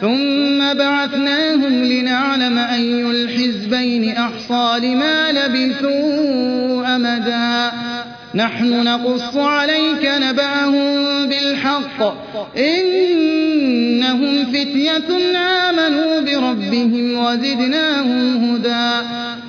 ثم بعثناهم لنعلم أي الحزبين أحصى لما لبثوا أمدا. نحن نقص عليك نبأهم بالحق. إنهم فتية آمنوا بربهم وزدناهم هدى.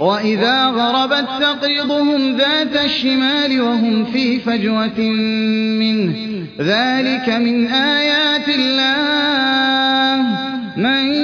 وإذا غربت تقرضهم ذات الشمال وهم في فجوة منه. ذلك من آيات الله. من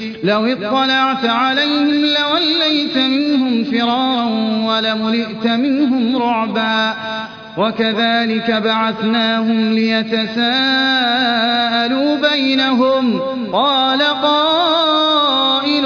لو اطلعت عليهم لوليت منهم فرارا ولملئت منهم رعبا وكذلك بعثناهم ليتساءلوا بينهم. قال قائل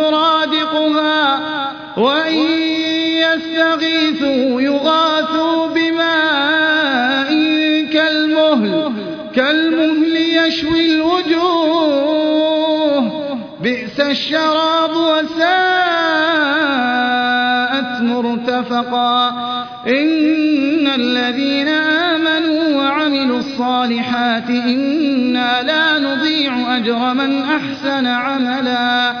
سرادقها وإن يستغيثوا يغاثوا بماء كالمهل كالمهل يشوي الوجوه. بئس الشراب وساءت مرتفقا. إن الذين آمنوا وعملوا الصالحات إنا لا نضيع أجر من أحسن عملا.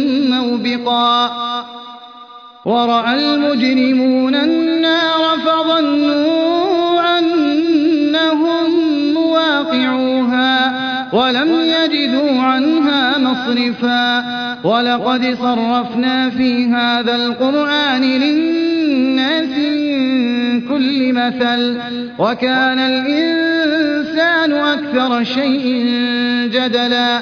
موبقا ورأى المجرمون النار فظنوا أنهم مواقعوها ولم يجدوا عنها مصرفا ولقد صرفنا في هذا القرآن للناس من كل مثل وكان الإنسان أكثر شيء جدلا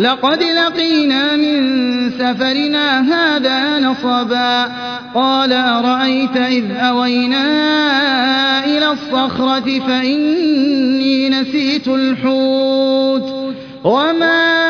لقد لقينا من سفرنا هذا نصبا. قال أرأيت إذ أوينا إلى الصخرة فإني نسيت الحوت. وما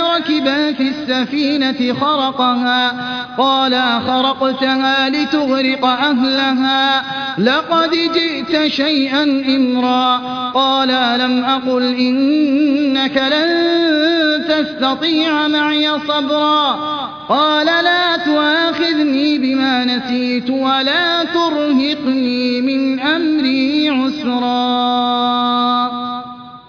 ركبا في السفينة خرقها. قال أخرقتها لتغرق أهلها. لقد جئت شيئا إمرا. قال لم أقل إنك لن تستطيع معي صبرا. قال لا تؤاخذني بما نسيت ولا ترهقني من أمري عسرا.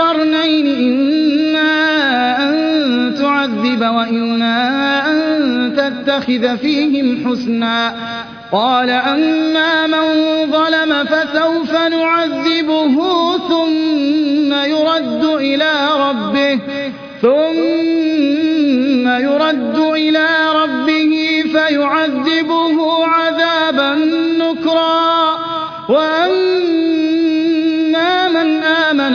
إما أن تعذب وإما أن تتخذ فيهم حسنا. قال أما من ظلم فسوف نعذبه ثم يرد إلى ربه ثم يرد إلى ربه فيعذبه عذابا نكرا. وأما من آمن